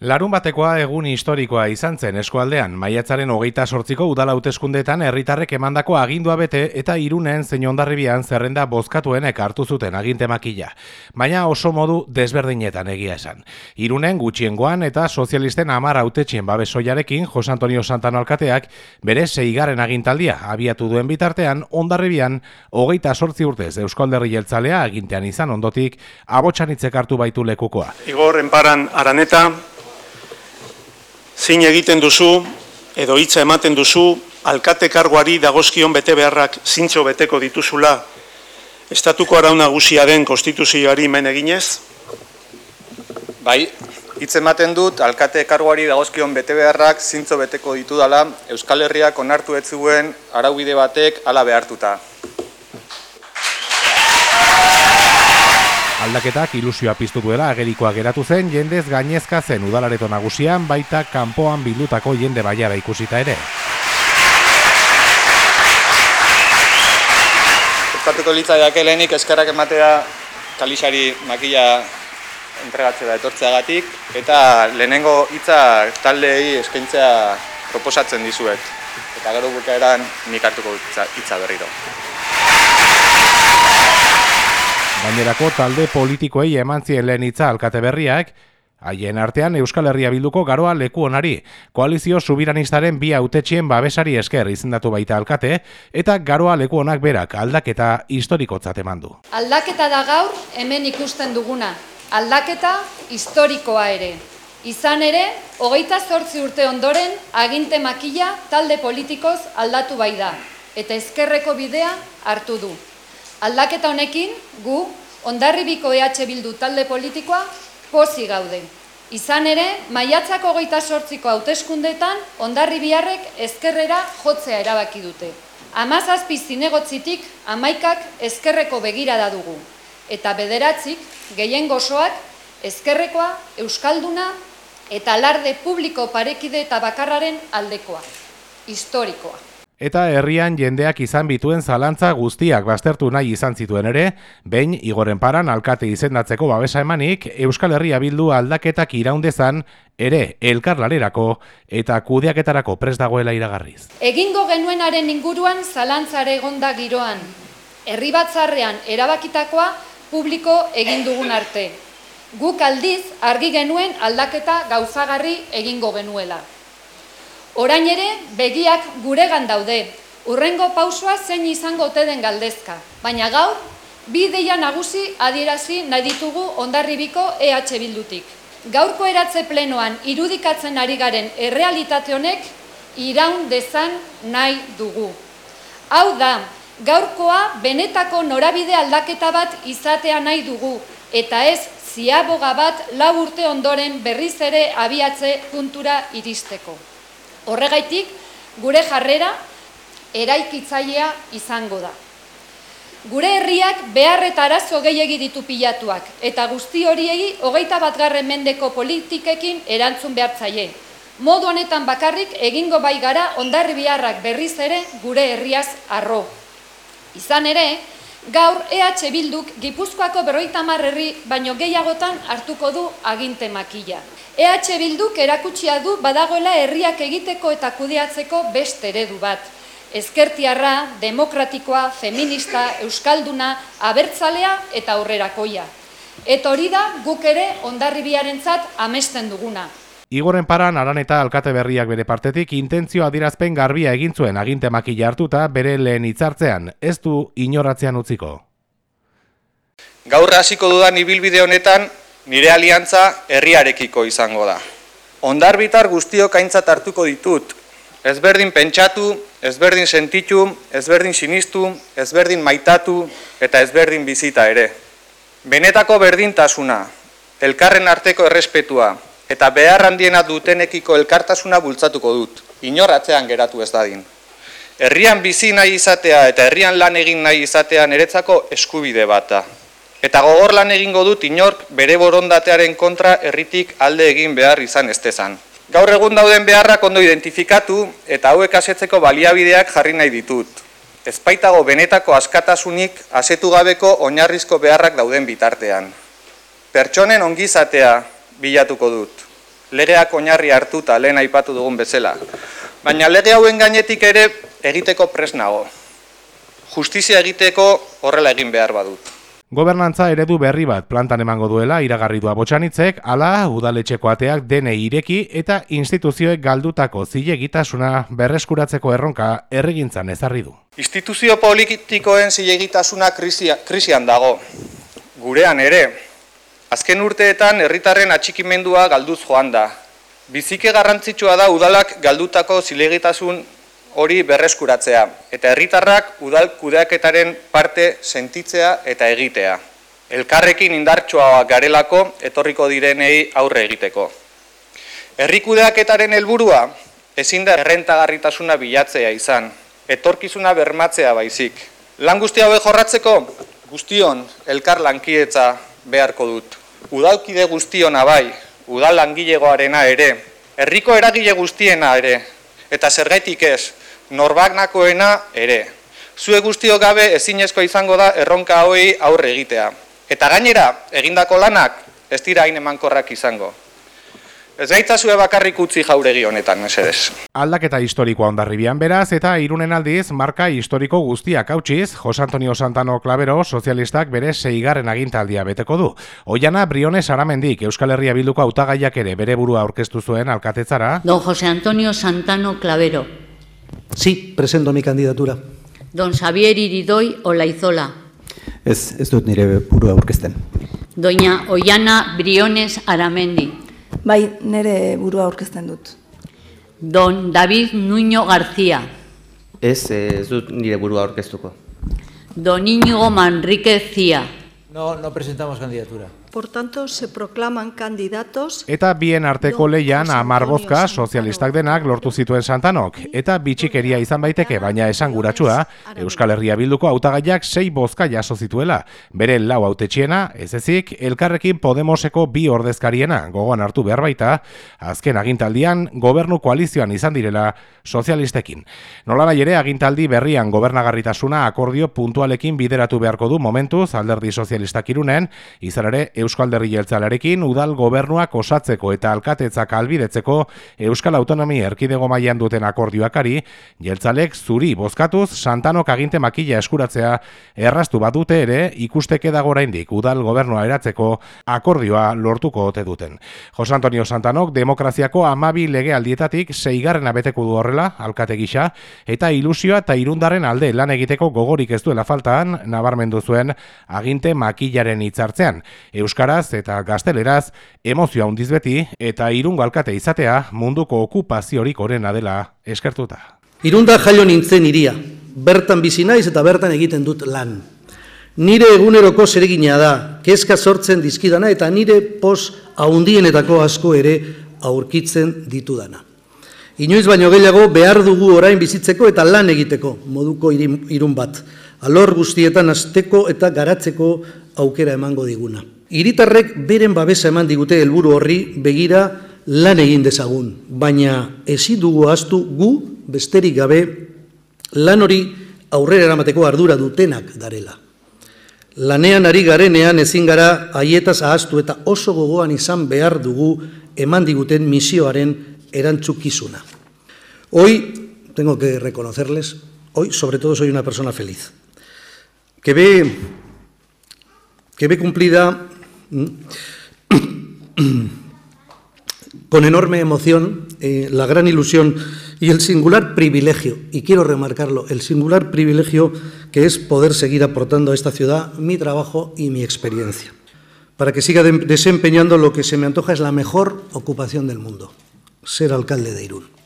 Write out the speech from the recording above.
Larun batekoa egun historikoa izan zen eskualdean, maiatzaren hogeita sortziko udala hauteskundetan herritarrek emandako agindua bete eta irunen zein ondarribian zerrenda bozkatuenek hartu zuten aginte makila. Baina oso modu desberdinetan egia esan. Irunen gutxiengoan eta sozialisten amar hautetxien babesoiarekin Jos Antonio Santano Alkateak bere zeigaren agintaldia abiatu duen bitartean ondarribian hogeita sortzi urtez Euskalderri jeltzalea agintean izan ondotik abotxanitzek hartu baitu lekukoa. Igor Enparan Araneta, zin egiten duzu, edo hitza ematen duzu, alkate karguari dagozkion bete beharrak zintxo beteko dituzula, estatuko arauna nagusia den konstituzioari men eginez? Bai, hitz ematen dut, alkate karguari dagozkion bete beharrak zintxo beteko ditu dela, Euskal Herriak onartu ez zuen araubide batek ala behartuta. Aldaketak ilusioa piztu duela agerikoa geratu zen jendez gainezka zen udalareto nagusian baita kanpoan bildutako jende baiara ikusita ere. Eskatuko litza lehenik eskerrak ematea kalixari makila entregatzea etortzeagatik eta lehenengo hitza taldeei eskaintzea proposatzen dizuet. Eta gero bukaeran nik hartuko hitza berriro. Gainerako talde politikoei eman zien lehen hitza alkate berriak, haien artean Euskal Herria bilduko garoa leku onari, koalizio subiranistaren bi autetxien babesari esker izendatu baita alkate, eta garoa leku onak berak aldaketa historikotzat eman du. Aldaketa da gaur hemen ikusten duguna, aldaketa historikoa ere. Izan ere, hogeita zortzi urte ondoren, aginte makila talde politikoz aldatu bai da, eta ezkerreko bidea hartu du. Aldaketa honekin, gu, ondarribiko EH Bildu talde politikoa, pozi gaude. Izan ere, maiatzako goita sortziko hauteskundetan ondarribiarrek ezkerrera jotzea erabaki dute. Amazazpi zinegotzitik amaikak ezkerreko begira da dugu. Eta bederatzik, gehien gozoak, ezkerrekoa, euskalduna eta alarde publiko parekide eta bakarraren aldekoa. Historikoa. Eta herrian jendeak izan bituen zalantza guztiak baztertu nahi izan zituen ere, behin igoren paran alkate izendatzeko babesa emanik, Euskal Herria bildu aldaketak iraundezan ere elkarlalerako eta kudeaketarako dagoela iragarriz. Egingo genuenaren inguruan zalantzare egonda giroan. Herri batzarrean erabakitakoa publiko egin dugun arte. Guk aldiz argi genuen aldaketa gauzagarri egingo genuela. Orain ere, begiak guregan daude, urrengo pausua zein izango ote den galdezka. Baina gaur, bi deia nagusi adierazi nahi ditugu ondarribiko EH bildutik. Gaurko eratze plenoan irudikatzen ari garen errealitate honek iraun dezan nahi dugu. Hau da, gaurkoa benetako norabide aldaketa bat izatea nahi dugu, eta ez ziaboga bat lau urte ondoren berriz ere abiatze puntura iristeko. Horregaitik, gure jarrera eraikitzailea izango da. Gure herriak behar eta arazo gehiagi ditu pilatuak, eta guzti horiei hogeita bat garren mendeko politikekin erantzun behartzaile. Modu honetan bakarrik egingo bai gara ondarri biharrak berriz ere gure herriaz arro. Izan ere, gaur EH Bilduk Gipuzkoako berroita herri baino gehiagotan hartuko du aginte makila. EH Bilduk erakutsia du badagoela herriak egiteko eta kudeatzeko beste eredu bat. Ezkertiarra, demokratikoa, feminista, euskalduna, abertzalea eta aurrerakoia. Eta hori da guk ere ondarribiarentzat amesten duguna. Igoren paran aran eta alkate berriak bere partetik intentzio adirazpen garbia egin zuen aginte makila hartuta bere lehen hitzartzean, ez du inoratzean utziko. Gaur hasiko dudan ibilbide honetan nire aliantza herriarekiko izango da. Ondar bitar guztiok aintzat hartuko ditut, ezberdin pentsatu, ezberdin sentitu, ezberdin sinistu, ezberdin maitatu eta ezberdin bizita ere. Benetako berdintasuna, elkarren arteko errespetua eta behar handiena dutenekiko elkartasuna bultzatuko dut, inorratzean geratu ez dadin. Herrian bizi nahi izatea eta herrian lan egin nahi izatea niretzako eskubide bata. Eta gogor lan egingo dut inork bere borondatearen kontra herritik alde egin behar izan estezan. Gaur egun dauden beharrak ondo identifikatu eta hauek asetzeko baliabideak jarri nahi ditut. Ezpaitago benetako askatasunik asetu gabeko oinarrizko beharrak dauden bitartean. Pertsonen ongizatea bilatuko dut. legeak oinarri hartuta lehen aipatu dugun bezala. Baina lege hauen gainetik ere egiteko presnago. Justizia egiteko horrela egin behar badut. Gobernantza eredu berri bat plantan emango duela iragarri dua botxanitzek, ala udaletxeko ateak dene ireki eta instituzioek galdutako zilegitasuna berreskuratzeko erronka erregintzan ezarri du. Instituzio politikoen zilegitasuna krisia, krisian dago. Gurean ere, azken urteetan herritarren atxikimendua galduz joan da. Bizike garrantzitsua da udalak galdutako zilegitasun hori berreskuratzea, eta herritarrak udal kudeaketaren parte sentitzea eta egitea. Elkarrekin indartsoa garelako etorriko direnei aurre egiteko. Herri kudeaketaren helburua ezin da errentagarritasuna bilatzea izan, etorkizuna bermatzea baizik. Lan guzti hauek jorratzeko guztion elkar lankietza beharko dut. Udalkide guztiona bai, udal langilegoarena ere, herriko eragile guztiena ere, eta zergaitik ez, norbaknakoena ere. Zue guztio gabe ezinezko izango da erronka hoi aurre egitea. Eta gainera, egindako lanak ez dira hain emankorrak izango. Ez gaitzazue bakarrik utzi jauregi honetan, mesedez. Aldaketa historikoa ondarribian beraz eta irunen aldiz marka historiko guztiak hautsiz, Jos Antonio Santano Clavero sozialistak bere seigarren agintaldia beteko du. Oiana Briones Aramendik Euskal Herria Bilduko hautagaiak ere bere burua aurkeztu zuen alkatetzara. Don José Antonio Santano Clavero. Sí, presento mi candidatura. Don Xavier Iridoi Olaizola. Ez, ez dut nire burua aurkezten. Doña Oiana Briones Aramendi. Bai, nire burua aurkezten dut. Don David Nuño García. Ez, ez dut nire burua aurkeztuko. Don Íñigo Manríquez Cía. No, no presentamos candidatura. Por tanto, se proclaman candidatos... Eta bien arteko leian amar bozka sozialistak denak lortu zituen santanok. Eta bitxikeria izan baiteke, baina esan guratsua, Euskal Herria Bilduko hautagaiak sei bozka jaso zituela. Bere lau autetxiena, ez ezik, elkarrekin Podemoseko bi ordezkariena, gogoan hartu behar baita, azken agintaldian gobernu koalizioan izan direla sozialistekin. Nola nahi ere, agintaldi berrian gobernagarritasuna akordio puntualekin bideratu beharko du momentuz alderdi sozialistak irunen, izan ere Euskal Derri Jeltzalarekin udal gobernuak osatzeko eta alkatetzak albidetzeko Euskal Autonomi Erkidego mailan duten akordioakari, Jeltzalek zuri bozkatuz Santanok aginte makila eskuratzea erraztu bat dute ere ikusteke dago oraindik udal gobernua eratzeko akordioa lortuko ote duten. Jos Antonio Santanok demokraziako amabi legealdietatik seigarren abeteko du horrela, alkate gisa, eta ilusioa eta irundaren alde lan egiteko gogorik ez duela faltaan, nabarmendu zuen aginte makilaren hitzartzean. Euskaraz eta gazteleraz emozioa handiz beti eta irungo alkate izatea munduko okupaziorik orena dela eskertuta. Irunda jaio nintzen iria, bertan bizi naiz eta bertan egiten dut lan. Nire eguneroko zeregina da, kezka sortzen dizkidana eta nire pos haundienetako asko ere aurkitzen ditudana. Inoiz baino gehiago behar dugu orain bizitzeko eta lan egiteko moduko irun bat. Alor guztietan azteko eta garatzeko aukera emango diguna. Iritarrek beren babesa eman digute helburu horri begira lan egin dezagun, baina ezi dugu astu gu besterik gabe lan hori aurrera eramateko ardura dutenak darela. Lanean ari garenean ezin gara haietaz ahaztu eta oso gogoan izan behar dugu eman diguten misioaren erantzukizuna. Hoy, tengo que reconocerles, hoy sobre todo soy una persona feliz, que ve, que ve cumplida con enorme emoción eh, la gran ilusión y el singular privilegio, y quiero remarcarlo, el singular privilegio que es poder seguir aportando a esta ciudad mi trabajo y mi experiencia, para que siga desempeñando lo que se me antoja es la mejor ocupación del mundo, ser alcalde de Irún.